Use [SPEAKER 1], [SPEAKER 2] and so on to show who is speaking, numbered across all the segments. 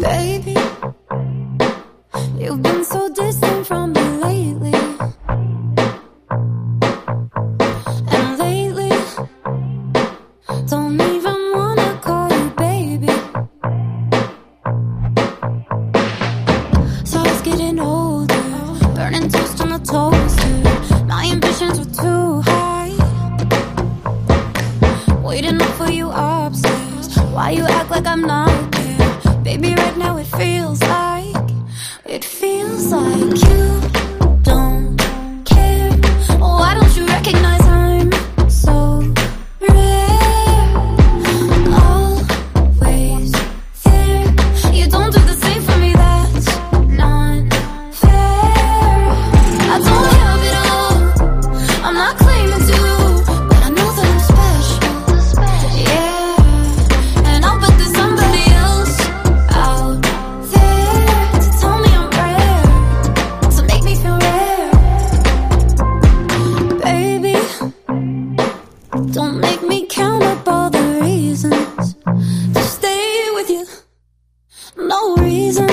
[SPEAKER 1] Baby, you've been so distant from me lately. And lately, don't even wanna call you baby. So I was getting older, burning toast on the toaster. My ambitions were too high. Waiting up for you upstairs. Why you act like I'm not? Baby, right now it feels like, it feels like you. reason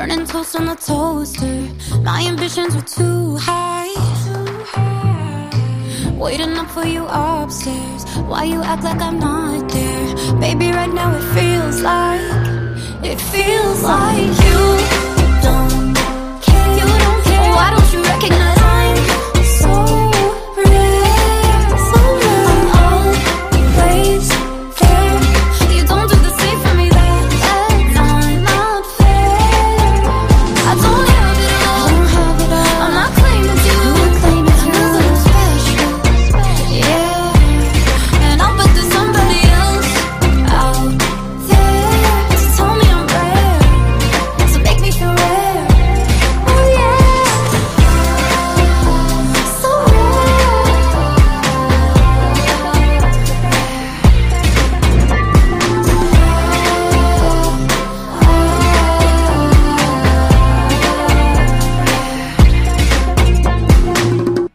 [SPEAKER 1] Burning toast on the toaster. My ambitions were too high. Too high. Waiting up for you upstairs. Why you act like I'm not there? Baby, right now it feels like. It feels like you.